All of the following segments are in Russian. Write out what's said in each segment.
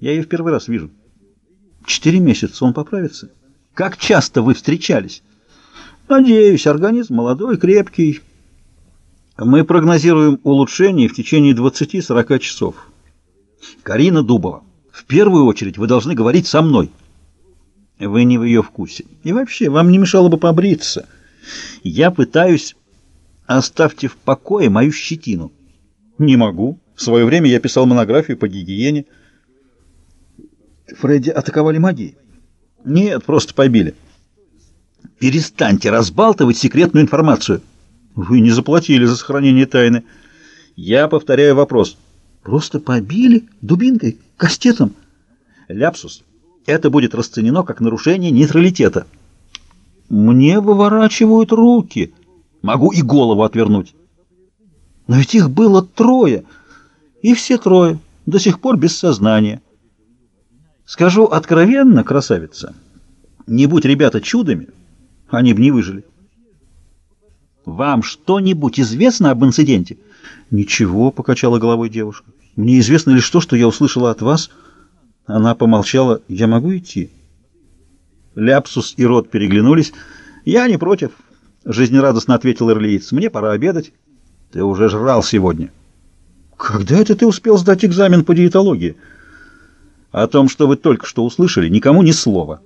Я ее в первый раз вижу. Четыре месяца он поправится. Как часто вы встречались? Надеюсь, организм молодой, крепкий. Мы прогнозируем улучшение в течение 20-40 часов. Карина Дубова, в первую очередь вы должны говорить со мной. Вы не в ее вкусе. И вообще, вам не мешало бы побриться. Я пытаюсь... Оставьте в покое мою щетину. Не могу. В свое время я писал монографию по гигиене. Фредди атаковали магией? Нет, просто побили. Перестаньте разбалтывать секретную информацию. Вы не заплатили за сохранение тайны. Я повторяю вопрос. Просто побили? Дубинкой? Кастетом? Ляпсус. Это будет расценено как нарушение нейтралитета. Мне выворачивают руки. Могу и голову отвернуть. Но ведь их было трое. И все трое. До сих пор без сознания. Скажу откровенно, красавица, не будь ребята чудами, они бы не выжили. Вам что-нибудь известно об инциденте? Ничего, покачала головой девушка. Мне известно лишь то, что я услышала от вас. Она помолчала. Я могу идти? Ляпсус и Рот переглянулись. Я не против, жизнерадостно ответил Ирлиец. Мне пора обедать. Ты уже жрал сегодня. Когда это ты успел сдать экзамен по диетологии? О том, что вы только что услышали, никому ни слова.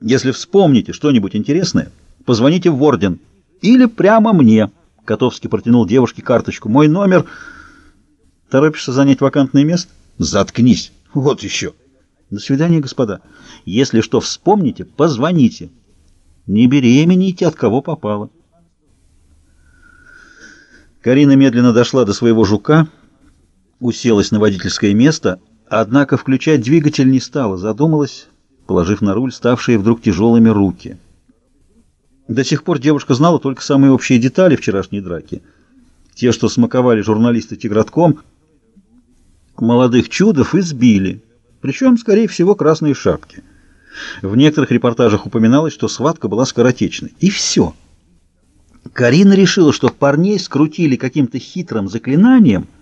Если вспомните что-нибудь интересное, позвоните в Орден или прямо мне. Котовский протянул девушке карточку. Мой номер... Торопишься занять вакантное место? Заткнись. Вот еще. До свидания, господа. Если что вспомните, позвоните. Не беременейте, от кого попало. Карина медленно дошла до своего жука, уселась на водительское место, Однако включать двигатель не стала, задумалась, положив на руль ставшие вдруг тяжелыми руки. До сих пор девушка знала только самые общие детали вчерашней драки. Те, что смаковали журналисты Тигратком, молодых чудов избили, причем, скорее всего, красные шапки. В некоторых репортажах упоминалось, что схватка была скоротечной. И все. Карина решила, что парней скрутили каким-то хитрым заклинанием –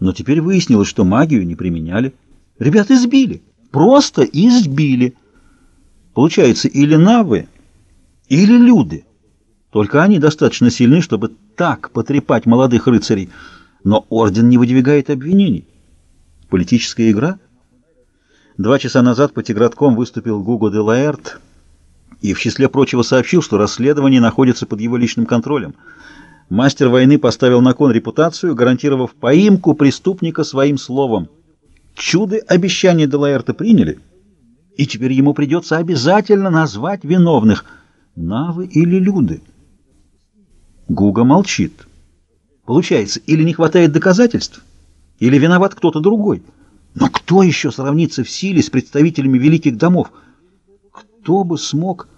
но теперь выяснилось, что магию не применяли. Ребят избили. Просто избили. Получается, или навы, или люди. Только они достаточно сильны, чтобы так потрепать молодых рыцарей. Но орден не выдвигает обвинений. Политическая игра? Два часа назад по Тигратком выступил Гуго де Лаэрт и в числе прочего сообщил, что расследование находится под его личным контролем – Мастер войны поставил на кон репутацию, гарантировав поимку преступника своим словом. Чуды обещания Делаэрта приняли, и теперь ему придется обязательно назвать виновных — Навы или Люды. Гуга молчит. Получается, или не хватает доказательств, или виноват кто-то другой. Но кто еще сравнится в силе с представителями великих домов? Кто бы смог...